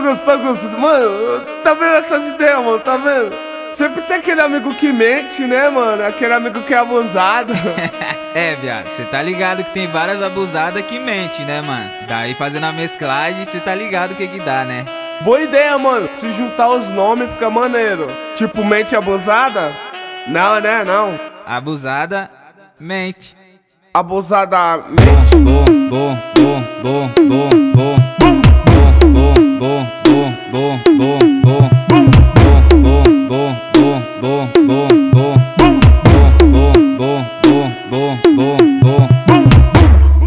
Augusto, Augusto, mano, tá vendo essas ideias, mano? Tá vendo? Sempre tem aquele amigo que mente, né, mano? Aquele amigo que é abusado. é, viado, cê tá ligado que tem várias abusadas que mente, né, mano? Daí fazendo a mesclagem, cê tá ligado o que que dá, né? Boa ideia, mano. Se juntar os nomes fica maneiro. Tipo, mente abusada? Não, né? Não. Abusada, mente. Abusada, mente. Bom, bom, bom, bom, bom.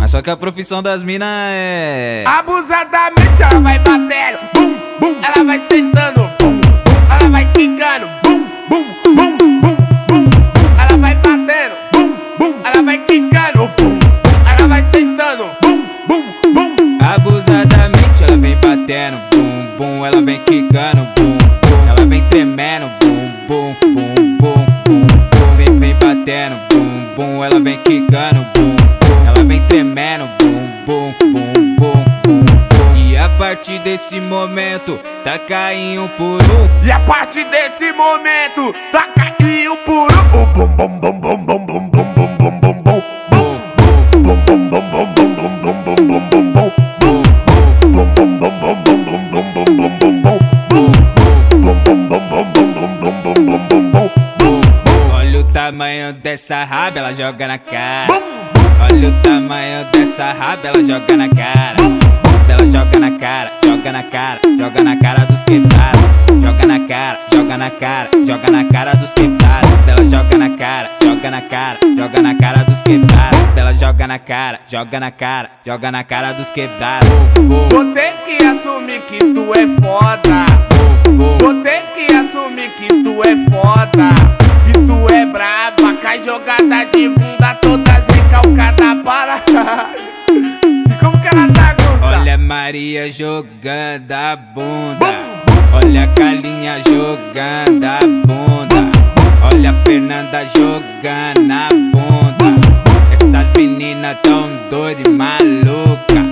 Mas só que a profissão das minas é. Abusadamente ela vai batendo, bum, bum. Ela vai sentando, bum, bum. Ela vai quicando, bum, bum, bum, bum, bum. Ela vai batendo, bum, bum. Ela vai quicando, bum. Ela vai sentando, bum, bum, bum. Abusadamente ela vem batendo, bum, bum. Ela vem quicando, bum, bum. Ela vem tremendo, bum, bum, bum, bum, bum, bum. Vem, vem batendo, bum, bum. Ela vem quicando, bum, bum. Ela vem tremendo, bum, bum, bum, bum, bum. E a partir desse momento, tá caindo por um. E a partir desse momento, tá caindo por um. Olha o tamanho dessa raba, ela joga na cara. Olha o tamanho dessa raba, ela joga na cara. Ela joga na cara, joga na cara, joga na cara dos quebrados. Joga na cara, joga na cara, joga na cara dos quebrados. Ela joga na cara, joga na cara, joga na cara dos quebrados. Ela joga na cara, joga na cara, joga na cara dos quebrados. Vou ter que assumir que tu é foda. Vou ter que assumir que tu é foda. Que tu é braba, cai jogada de bunda toda recalcada para. E como que ela tá, Gusta? Olha a Maria jogando a bunda. Olha a Carlinha jogando a bunda. Olha a Fernanda jogando a bunda. Essas meninas tão doidas e maluca.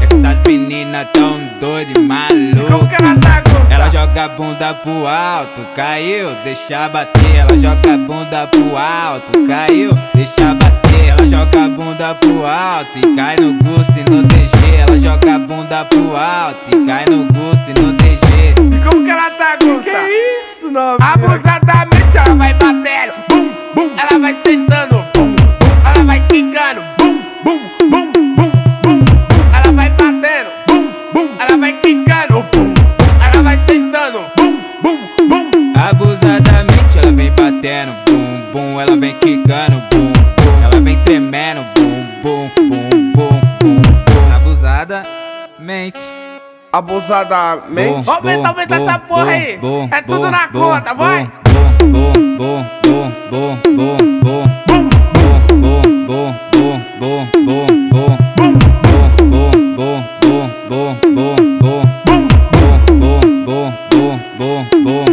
Essas meninas tão e maluca. que ela tá? Ela joga a bunda pro alto, caiu, deixa bater. Ela joga a bunda pro alto, caiu, deixa bater. Ela joga a bunda pro alto e cai no gosto e no DG. Ela joga a bunda pro alto e cai no gosto e no DG. E como que ela tá, Gusta? Que isso, novinha? Abusadamente ela vai batendo, bum, bum. Ela vai sentando, bum, bum. Ela vai quicando, bum, bum, bum. Bum, bum, bum. Abusadamente ela vem batendo, bum, bum. Ela vem quicando, bum, bum. Ela vem tremendo, bum, bum, bum, bum, bum, bum. Abusada, mente. Abusadamente. Aumenta, aumenta essa porra aí. É tudo na conta, vai. Bom, bom, bom, bom, bom, bom, bom, Bum, bom, bom, bom, bom, bom, boom, boom.